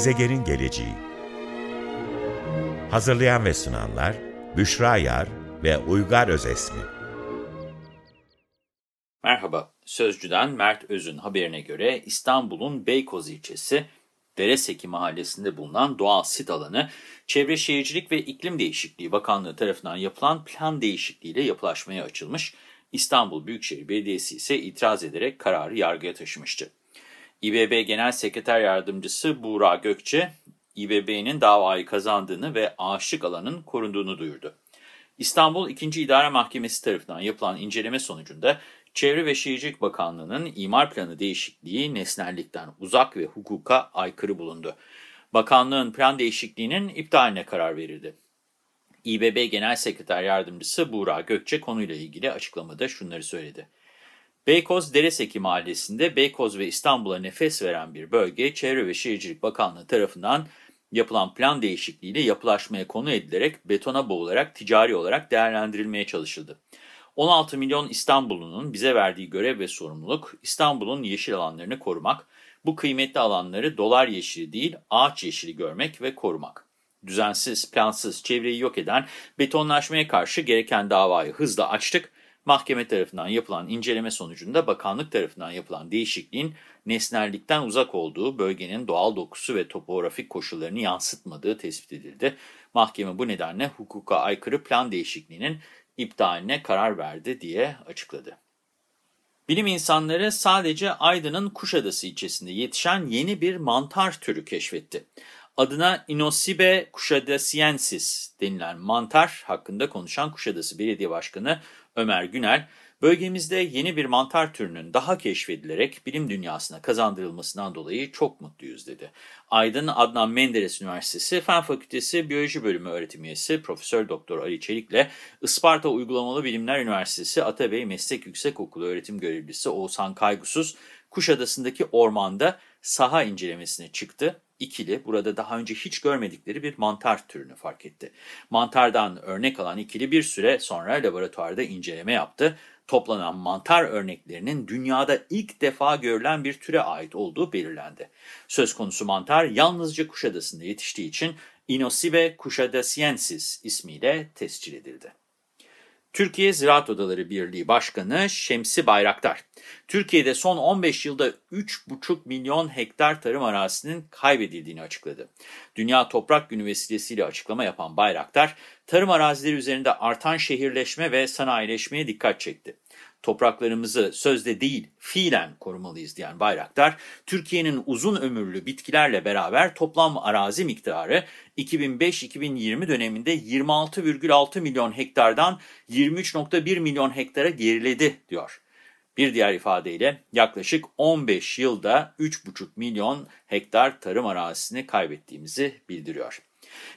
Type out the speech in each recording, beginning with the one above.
Gezegenin geleceği Hazırlayan ve sunanlar Büşra Yar ve Uygar Özesmi Merhaba, Sözcü'den Mert Öz'ün haberine göre İstanbul'un Beykoz ilçesi Dereseki mahallesinde bulunan doğal sit alanı, Çevre Şehircilik ve İklim Değişikliği Bakanlığı tarafından yapılan plan değişikliğiyle yapılaşmaya açılmış, İstanbul Büyükşehir Belediyesi ise itiraz ederek kararı yargıya taşımıştı. İBB Genel Sekreter Yardımcısı Buğra Gökçe, İBB'nin davayı kazandığını ve ağaçlık alanın korunduğunu duyurdu. İstanbul 2. İdare Mahkemesi tarafından yapılan inceleme sonucunda Çevre ve Şehircilik Bakanlığı'nın imar planı değişikliği nesnellikten uzak ve hukuka aykırı bulundu. Bakanlığın plan değişikliğinin iptaline karar verildi. İBB Genel Sekreter Yardımcısı Buğra Gökçe konuyla ilgili açıklamada şunları söyledi. Beykoz Dereseki Mahallesi'nde Beykoz ve İstanbul'a nefes veren bir bölge Çevre ve Şehircilik Bakanlığı tarafından yapılan plan değişikliğiyle yapılaşmaya konu edilerek betona boğularak ticari olarak değerlendirilmeye çalışıldı. 16 milyon İstanbullunun bize verdiği görev ve sorumluluk İstanbul'un yeşil alanlarını korumak, bu kıymetli alanları dolar yeşili değil ağaç yeşili görmek ve korumak. Düzensiz, plansız, çevreyi yok eden betonlaşmaya karşı gereken davayı hızla açtık. Mahkeme tarafından yapılan inceleme sonucunda bakanlık tarafından yapılan değişikliğin nesnellikten uzak olduğu, bölgenin doğal dokusu ve topografik koşullarını yansıtmadığı tespit edildi. Mahkeme bu nedenle hukuka aykırı plan değişikliğinin iptaline karar verdi diye açıkladı. Bilim insanları sadece Aydın'ın Kuşadası ilçesinde yetişen yeni bir mantar türü keşfetti. Adına Inosibe kuşadasiensis denilen mantar hakkında konuşan Kuşadası Belediye Başkanı Ömer Günel, bölgemizde yeni bir mantar türünün daha keşfedilerek bilim dünyasına kazandırılmasından dolayı çok mutluyuz dedi. Aydın Adnan Menderes Üniversitesi Fen Fakültesi Biyoloji Bölümü öğretim üyesi Profesör Doktor Ali Çelik ile Isparta Uygulamalı Bilimler Üniversitesi Atabey Meslek Yüksekokulu öğretim görevlisi Oğuzhan Kaygusuz, Kuşadası'ndaki ormanda saha incelemesine çıktı ikili burada daha önce hiç görmedikleri bir mantar türünü fark etti. Mantardan örnek alan ikili bir süre sonra laboratuvarda inceleme yaptı. Toplanan mantar örneklerinin dünyada ilk defa görülen bir türe ait olduğu belirlendi. Söz konusu mantar yalnızca Kuşadası'nda yetiştiği için Inosibe kuşadasiensis ismiyle tescil edildi. Türkiye Ziraat Odaları Birliği Başkanı Şemsi Bayraktar, Türkiye'de son 15 yılda 3,5 milyon hektar tarım arazisinin kaybedildiğini açıkladı. Dünya Toprak Günü vesilesiyle açıklama yapan Bayraktar, tarım arazileri üzerinde artan şehirleşme ve sanayileşmeye dikkat çekti topraklarımızı sözde değil fiilen korumalıyız diyen Bayraktar, Türkiye'nin uzun ömürlü bitkilerle beraber toplam arazi miktarı 2005-2020 döneminde 26,6 milyon hektardan 23,1 milyon hektara geriledi diyor. Bir diğer ifadeyle yaklaşık 15 yılda 3,5 milyon hektar tarım arazisini kaybettiğimizi bildiriyor.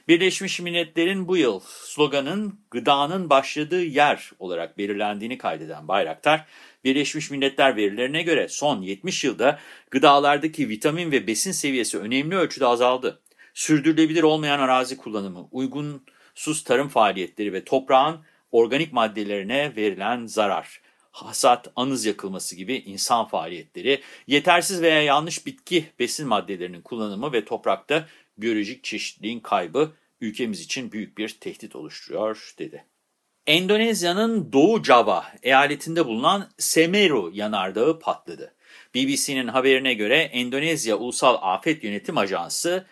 Birleşmiş Milletler'in bu yıl sloganın gıdanın başladığı yer olarak belirlendiğini kaydeden Bayraktar, Birleşmiş Milletler verilerine göre son 70 yılda gıdalardaki vitamin ve besin seviyesi önemli ölçüde azaldı. Sürdürülebilir olmayan arazi kullanımı, uygunsuz tarım faaliyetleri ve toprağın organik maddelerine verilen zarar, hasat, anız yakılması gibi insan faaliyetleri, yetersiz veya yanlış bitki besin maddelerinin kullanımı ve toprakta biyolojik çeşitliliğin kaybı ülkemiz için büyük bir tehdit oluşturuyor dedi. Endonezya'nın Doğu Java eyaletinde bulunan Semeru yanardağı patladı. BBC'nin haberine göre Endonezya Ulusal Afet Yönetim Ajansı,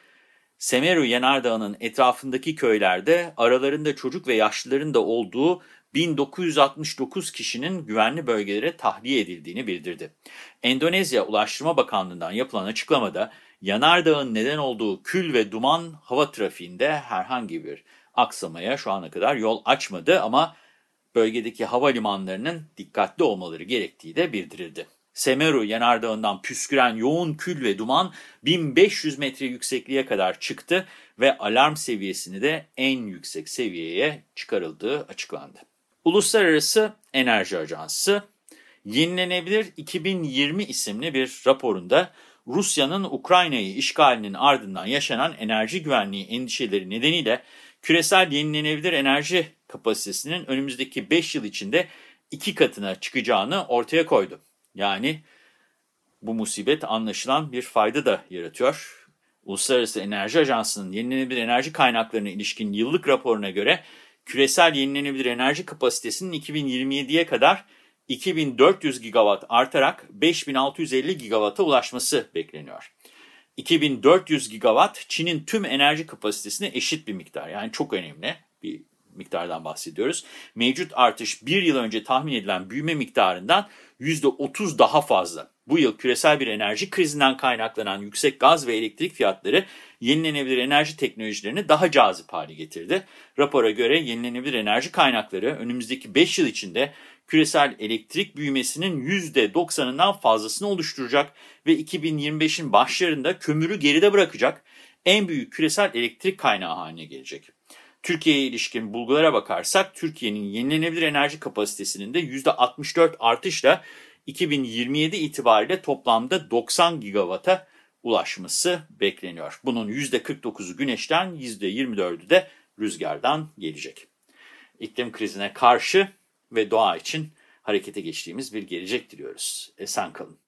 Semeru yanardağının etrafındaki köylerde aralarında çocuk ve yaşlıların da olduğu 1969 kişinin güvenli bölgelere tahliye edildiğini bildirdi. Endonezya Ulaştırma Bakanlığı'ndan yapılan açıklamada yanardağın neden olduğu kül ve duman hava trafiğinde herhangi bir aksamaya şu ana kadar yol açmadı ama bölgedeki havalimanlarının dikkatli olmaları gerektiği de bildirildi. Semeru yanardağından püsküren yoğun kül ve duman 1500 metre yüksekliğe kadar çıktı ve alarm seviyesini de en yüksek seviyeye çıkarıldığı açıklandı. Uluslararası Enerji Ajansı, Yenilenebilir 2020 isimli bir raporunda Rusya'nın Ukrayna'yı işgalinin ardından yaşanan enerji güvenliği endişeleri nedeniyle küresel yenilenebilir enerji kapasitesinin önümüzdeki 5 yıl içinde iki katına çıkacağını ortaya koydu. Yani bu musibet anlaşılan bir fayda da yaratıyor. Uluslararası Enerji Ajansı'nın yenilenebilir enerji kaynaklarına ilişkin yıllık raporuna göre küresel yenilenebilir enerji kapasitesinin 2027'ye kadar 2400 gigawatt artarak 5650 gigawatt'a ulaşması bekleniyor. 2400 gigawatt Çin'in tüm enerji kapasitesine eşit bir miktar. Yani çok önemli bir miktardan bahsediyoruz. Mevcut artış bir yıl önce tahmin edilen büyüme miktarından %30 daha fazla. Bu yıl küresel bir enerji krizinden kaynaklanan yüksek gaz ve elektrik fiyatları yenilenebilir enerji teknolojilerini daha cazip hale getirdi. Rapora göre yenilenebilir enerji kaynakları önümüzdeki 5 yıl içinde küresel elektrik büyümesinin %90'ından fazlasını oluşturacak ve 2025'in başlarında kömürü geride bırakacak en büyük küresel elektrik kaynağı haline gelecek. Türkiye'ye ilişkin bulgulara bakarsak Türkiye'nin yenilenebilir enerji kapasitesinin de %64 artışla 2027 itibariyle toplamda 90 gigawata ulaşması bekleniyor. Bunun %49'u güneşten, %24'ü de rüzgardan gelecek. İklim krizine karşı ve doğa için harekete geçtiğimiz bir gelecek diliyoruz. Esen kalın.